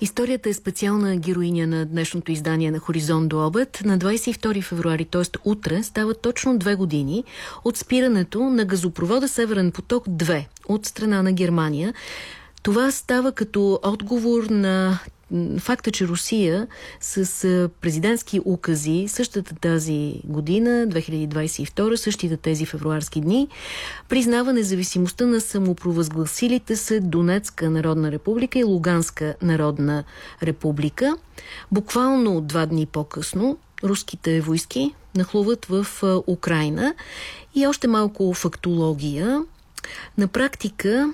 Историята е специална героиня на днешното издание на Хоризонт до обед. На 22 февруари, т.е. утре, става точно две години от спирането на газопровода Северен поток 2 от страна на Германия. Това става като отговор на факта, че Русия с президентски укази същата тази година, 2022, същите тези февруарски дни, признава независимостта на самопровъзгласилите се Донецка народна република и Луганска народна република. Буквално два дни по-късно руските войски нахлуват в Украина и още малко фактология. На практика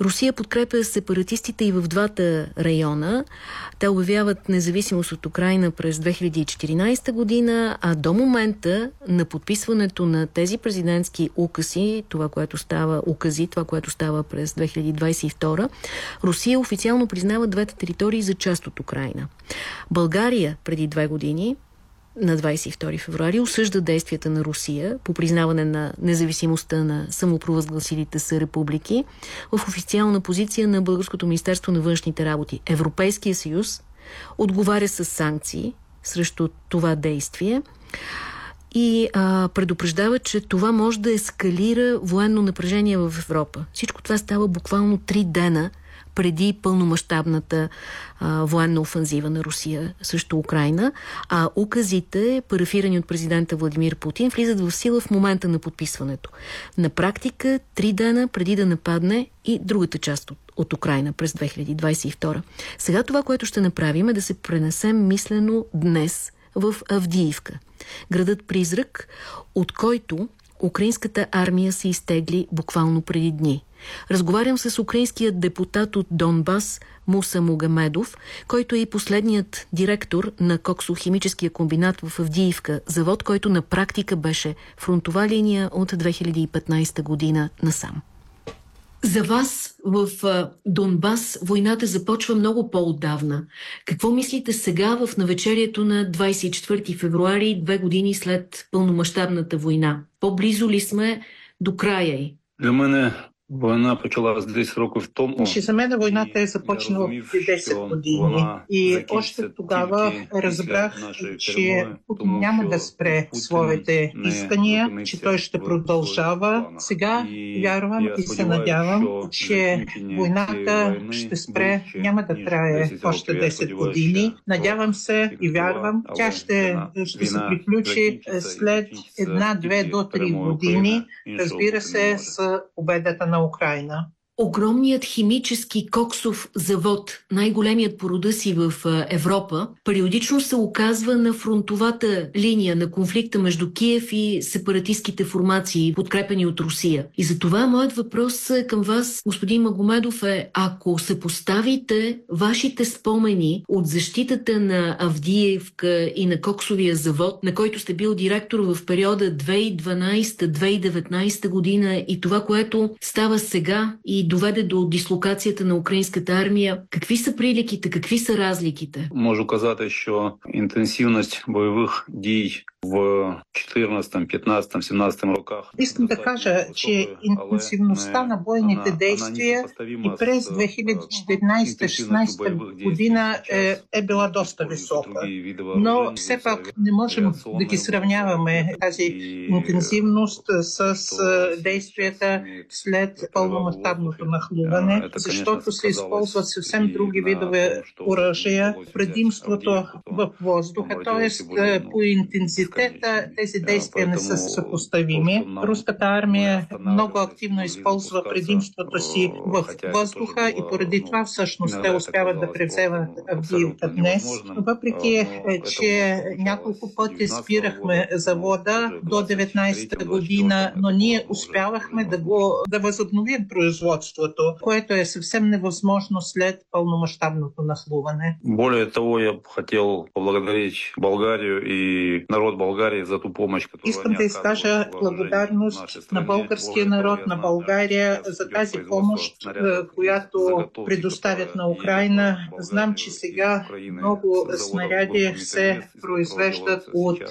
Русия подкрепя сепаратистите и в двата района. Те обявяват независимост от Украина през 2014 година, а до момента на подписването на тези президентски укази, това, което става, укази, това, което става през 2022, Русия официално признава двете територии за част от Украина. България преди две години на 22 февруари осъжда действията на Русия по признаване на независимостта на самопровъзгласилите се републики в официална позиция на Българското министерство на външните работи. Европейския съюз отговаря с санкции срещу това действие и а, предупреждава, че това може да ескалира военно напрежение в Европа. Всичко това става буквално три дена преди пълномащабната военна офанзива на Русия срещу Украина, а указите, парафирани от президента Владимир Путин, влизат в сила в момента на подписването. На практика, три дена преди да нападне и другата част от, от Украина през 2022. Сега това, което ще направим е да се пренесем мислено днес в Авдиивка. Градът призрак, от който украинската армия се изтегли буквално преди дни. Разговарям с украинският депутат от Донбас Муса Мугамедов, който е и последният директор на коксохимическия комбинат в Авдиевка, завод, който на практика беше фронтова линия от 2015 година насам. За вас в Донбас войната започва много по-отдавна. Какво мислите сега в навечерието на 24 февруари, две години след пълномащабната война? По-близо ли сме до края й? Для мене Война почалась 10 років тому. Ще за мене війна те започнала 10 години. І още тогава разбрах, че Путин няма да спре своите искания, че той ще продължава. Сега вярвам и се надявам, че войната ще спре, няма да трае още 10 години. Надявам се и вярвам, тя ще, ще се приключи след една, две до три години, разбира се, с победата на Украина. Огромният химически коксов завод, най-големият по рода си в Европа, периодично се оказва на фронтовата линия на конфликта между Киев и сепаратистските формации, подкрепени от Русия. И за това моят въпрос към вас, господин Магомедов, е ако се поставите вашите спомени от защитата на Авдиевка и на коксовия завод, на който сте бил директор в периода 2012-2019 година и това, което става сега и доведе до дислокацията на українськата армія. Какви са приліките, какви са разликите? Можу казати, що інтенсивність бойових дій в 14, 15, 17 роках. Искам да кажа, че интенсивността на бойните действия и през 2014-16 година е, е била доста висока. Но все пак не можем да ги сравняваме тази интенсивност с действията след пълномащабното нахлуване, защото се използват съвсем други видове оръжия. Предимството в въздуха, т.е. по интензитет капацитета тези действия не са съпоставими. Руската армия много активно използва предимството си в въздуха и поради това всъщност те успяват да превземат Авдиевка днес. Въпреки, е, че няколко пъти спирахме завода до 19-та година, но ние успявахме да го да възобновим производството, което е съвсем невъзможно след пълномащабното нахлуване. Более того, я хотел поблагодарить Болгарию и народ България за ту помощь, Искам да изкажа благодарност на българския народ, на България за тази помощ, която предоставят на Украина. Знам, че сега много снаряди се произвеждат от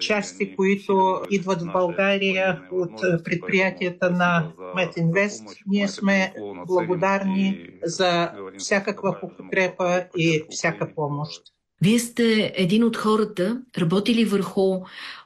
части, които идват в България от предприятията на Метинвест. Ние сме благодарни за всякаква подкрепа и всяка помощ. Вие сте един от хората, работили върху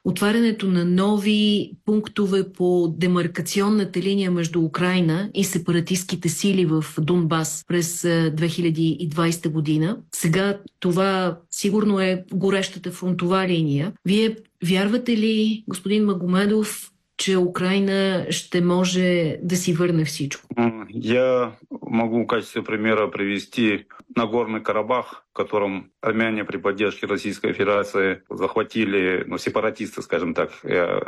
отварянето на нови пунктове по демаркационната линия между Украина и сепаратистските сили в Донбас през 2020 година. Сега това сигурно е горещата фронтова линия. Вие вярвате ли, господин Магомедов, че Украина ще може да си върне всичко? Я могу в качестве примера привести Нагорный Карабах, в котором армяне при поддержке Российской Федерации захватили, ну, сепаратисты, скажем так. Я,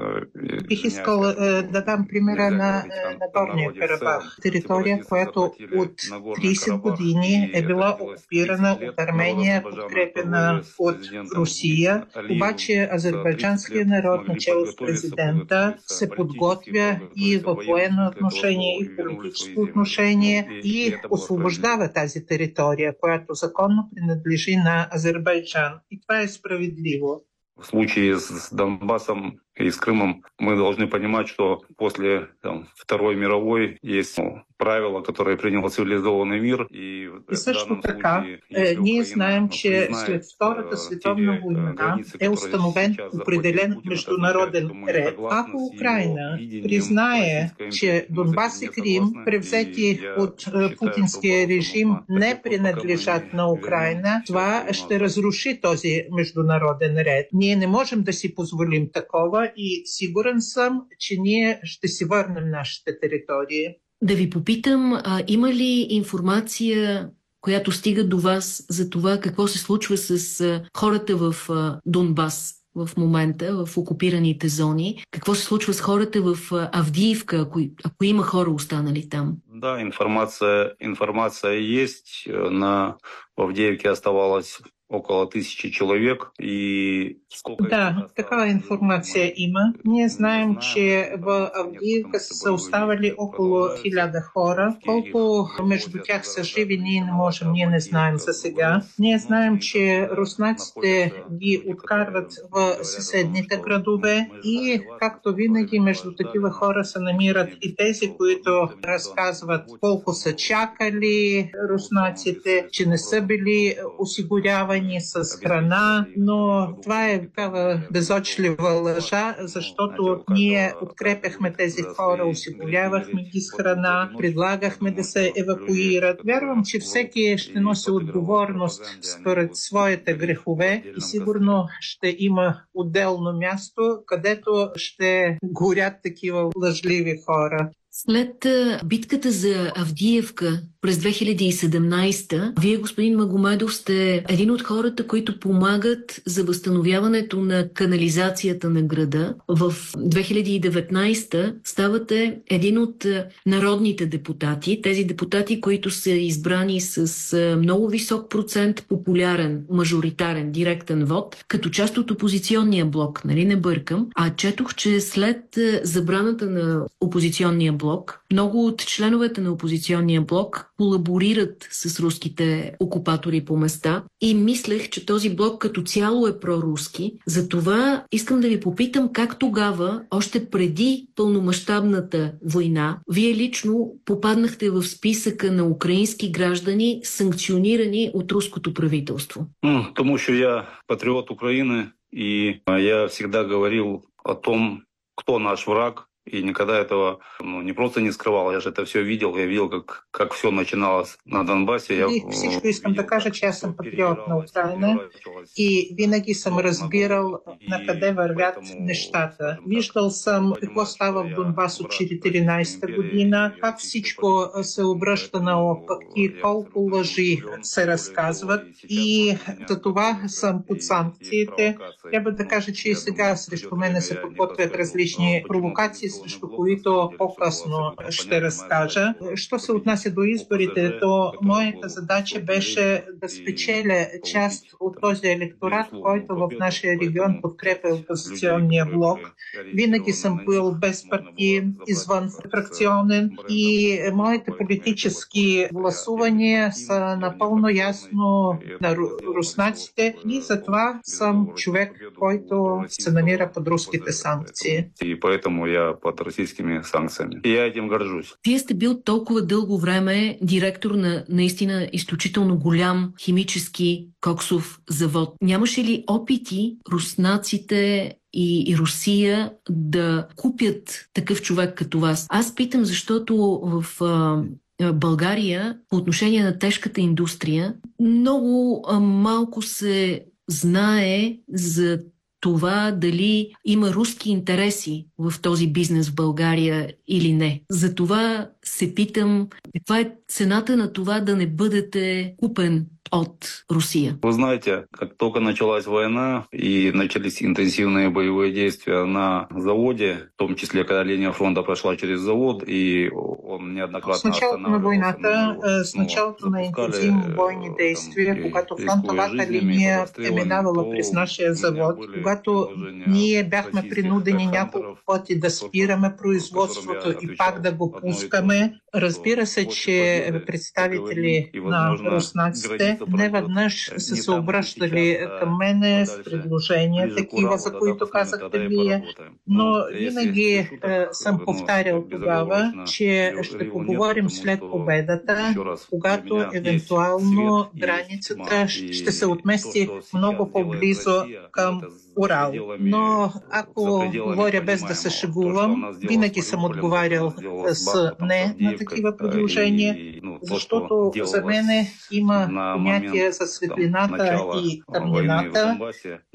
Бих искал э, да дам примера на Нагорния Карабах, територия, която от 30 години е била окупирана от Армения, подкрепена от Русия. Обаче азербайджанският народ, начало с президента, се подготвя и в военно отношение, и в политическо отношение и освобождава тази територия, която законно принадлежи на Азербайджан. И това е справедливо. В случае с Донбассом и с Крымом мы должны понимать, что после там, Второй мировой есть ну, правила, которые принял цивилизованный мир. И, също така, е, ние знаем, че след Втората световна война е установен определен международен ред. Ако Украина признае, че Донбас и Крим, превзети от путинския режим, не принадлежат на Украина, това ще разруши този международен ред. Ние не можем да си позволим такова и сигурен съм, че ние ще си върнем нашите територии. Да ви попитам, а, има ли информация, която стига до вас за това какво се случва с хората в Донбас в момента, в окупираните зони? Какво се случва с хората в Авдиевка, ако, ако има хора останали там? Да, информация, информация есть. На в Авдеевке оставалось около тысячи человек. И сколько да, такава информация има. Ние знаем, че в Авдиевка са оставали около хиляда хора. Колко между тях са живи, ние не можем, ние не знаем за сега. Ние знаем, че руснаците ги откарват в съседните градове и, както винаги, между такива хора се намират и тези, които разказват колко са чакали руснаците, че не са били осигурявани снабдени с храна, но това е такава безочлива лъжа, защото ние подкрепяхме тези хора, осигурявахме ги с храна, предлагахме да се евакуират. Вярвам, че всеки ще носи отговорност според своите грехове и сигурно ще има отделно място, където ще горят такива лъжливи хора. След битката за Авдиевка през 2017, вие, господин Магомедов, сте един от хората, които помагат за възстановяването на канализацията на града. В 2019 ставате един от народните депутати, тези депутати, които са избрани с много висок процент популярен, мажоритарен, директен вод, като част от опозиционния блок, нали не бъркам. А четох, че след забраната на опозиционния блок, много от членовете на опозиционния блок колаборират с руските окупатори по места и мислех, че този блок като цяло е проруски. Затова искам да ви попитам как тогава, още преди пълномащабната война, вие лично попаднахте в списъка на украински граждани, санкционирани от руското правителство. Тому що я патриот Украины, и я всегда говорил о том, кто наш враг, и никогда этого ну, не просто не скрывал, я же это все видел, я видел, как, как все начиналось на Донбасі. Я кажа, че аз съм патриот на Украина и винаги съм разбирал на къде вървят нещата. Виждал съм какво става в Донбас от 2014 година, как всичко се обръща наопаки, колко лъжи се разказват и за това съм под санкциите. Трябва да кажа, че и сега срещу мене се подготвят различни провокации срещу които по-късно ще разкажа. Що се отнася до изборите, то моята задача беше да спечеля част от този електорат, който в нашия регион подкрепя опозиционния блок. Винаги съм бил безпартиен, извън фракционен и моите политически гласувания са напълно ясно на руснаците и затова съм човек, който се намира под руските санкции. И поэтому я под российскими санкциями. И я этим горжусь. Вие сте бил толкова дълго време директор на наистина изключително голям химически коксов завод. Нямаше ли опити руснаците и, и Русия да купят такъв човек като вас? Аз питам, защото в а, България по отношение на тежката индустрия много малко се знае за това дали има руски интереси в този бизнес в България или не. Затова се питам, каква е цената на това да не бъдете купен от Русия? Вы знаете, как только началась война и начались интенсивные боевые действия на заводе, в том числе, когда линия фронта прошла через завод, и он неоднократно С началото на войната, с началото на интенсивни бойни действия, когато фронтовата линия е минавала през нашия завод, когато ние бяхме принудени няколко пъти да спираме производството и пак да го пускаме, man. Разбира се, че представители на руснаците не веднъж са се обръщали към мене с предложения, такива, за които казахте вие, но винаги съм повтарял тогава, че ще поговорим след победата, когато евентуално границата ще се отмести много по-близо към Урал. Но ако говоря без да се шегувам, винаги съм отговарял с не на такива предложения, защото за мен има понятие за светлината и тъмнината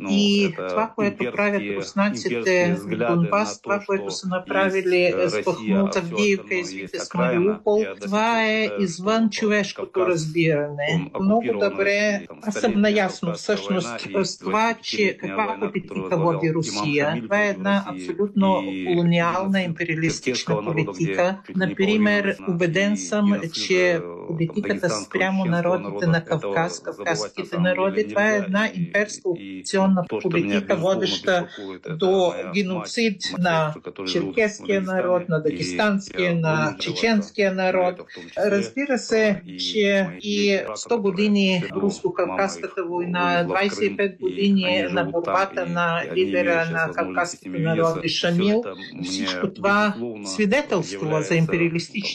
и това, което правят руснаците в Донбас, това, което са направили с Бахмут, Авдиевка и с Мариупол, това е извън човешкото разбиране. Много добре, аз съм наясно всъщност с това, че каква политика води Русия. Това е една абсолютно колониална империалистична политика. Например, убеден съм, че политиката спрямо народите на Кавказ, кавказските народи, това е една имперска окупационна политика, водеща до геноцид на черкеския народ, на дагестанския, на чеченския народ. Разбира се, че и 100 години руско-кавказската война, 25 години на борбата на лидера на кавказските народи Шамил, всичко това свидетелствува за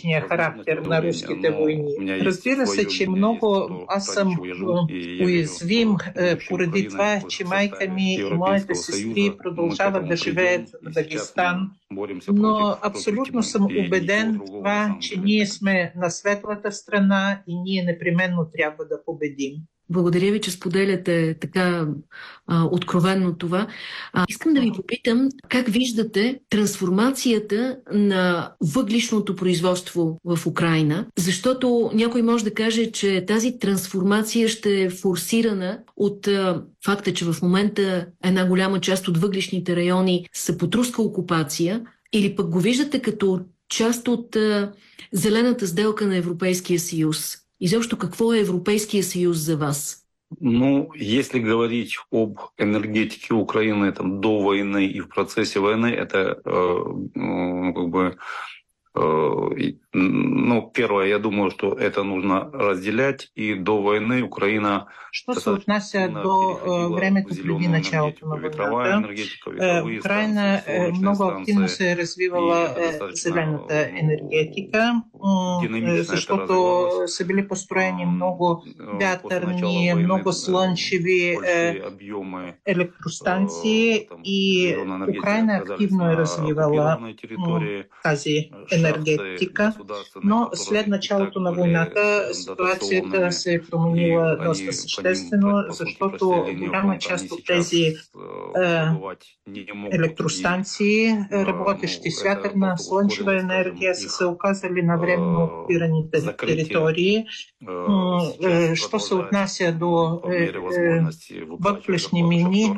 империалистичния характер на руските войни. Разбира се, че много аз съм уязвим поради това, че майка ми и моите сестри продължават да живеят в Дагестан, но абсолютно съм убеден в това, че ние сме на светлата страна и ние непременно трябва да победим. Благодаря ви, че споделяте така а, откровенно това. А, искам да ви попитам как виждате трансформацията на въглишното производство в Украина, защото някой може да каже, че тази трансформация ще е форсирана от а, факта, че в момента една голяма част от въглишните райони са под руска окупация, или пък го виждате като част от а, зелената сделка на Европейския съюз. Изобщо какво е Европейския съюз за вас? Ну, если говорить об энергетике Украины там, до войны и в процессе войны, это э, э, как бы ну, первое, я думаю, что это нужно разделять. И до войны Украина... Що се отнася до времето преди началото на войната, Украина много активно се е развивала зелената енергетика, защото са били построени много вятърни, много слънчеви електростанции и Украина активно е развивала тази енергетика но след началото на войната ситуацията се е променила доста съществено, защото голяма част от тези електростанции, работещи с вятърна, слънчева енергия, са се оказали на временно окупираните територии. Що се отнася до въглешни мини,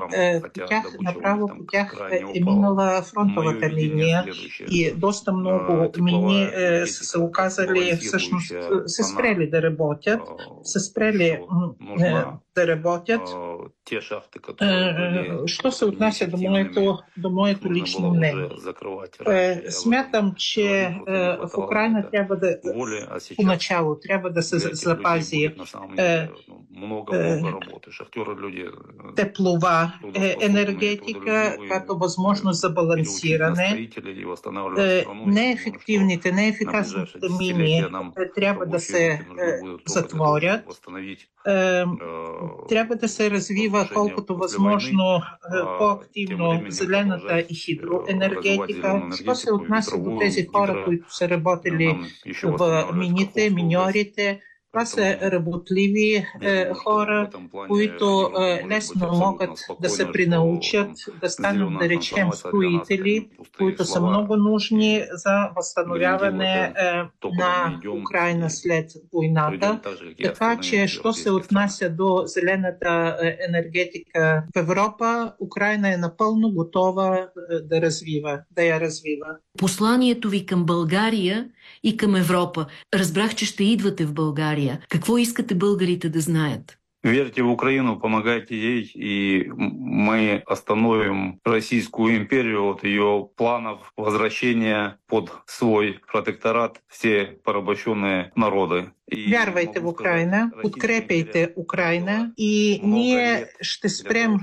тях, направо по тях е минала фронтовата линия и доста много се оказали, всъщност, се спрели да работят, се спрели да работят. Що се отнася до моето, до моето лично мнение? Смятам, че в Украина трябва да поначало трябва да се запази теплова енергетика, като възможност за балансиране. Неефективните, неефикасните мини трябва да се затворят. Трябва да се развива колкото възможно по-активно зелената и хидроенергетика. Що се отнася до тези хора, които са работили в мините, миньорите, това са работливи е, хора, които е, лесно могат да се принаучат, да станат, да речем, строители, които са много нужни за възстановяване е, на Украина след войната. Така че, що се отнася до зелената е, енергетика в Европа, Украина е напълно готова е, да развива, да я развива. Посланието ви към България и към Европа. Разбрах, че ще идвате в България. Какво искате българите да знаят? Верьте в Украину, помогайте ей, и мы остановим Российскую империю от ее планов возвращения под свой протекторат все порабощенные народы. Вярвайте в Украина, подкрепяйте Украина и ние ще спрем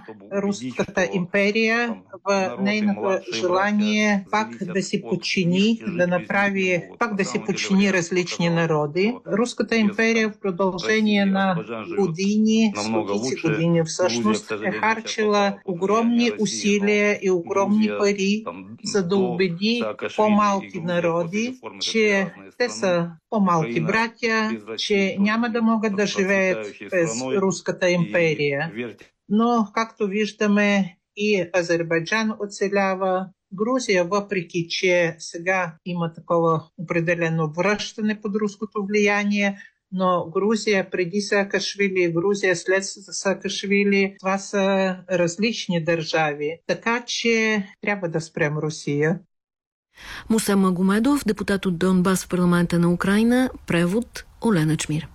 Руската империя в нейното желание пак да си подчини, да направи, пак да си подчини различни народи. Руската империя в продължение на години, стотици години всъщност е харчила огромни усилия и огромни пари, за да убеди по-малки народи, че те са по-малки братя, че няма да могат да живеят без Руската империя. Но, както виждаме, и Азербайджан оцелява, Грузия, въпреки че сега има такова определено връщане под руското влияние, но Грузия преди Саакашвили и Грузия след Саакашвили, това са различни държави. Така че трябва да спрем Русия. Муса Магомедов, депутат от Донбас в парламента на Украина, превод Олена Чмир.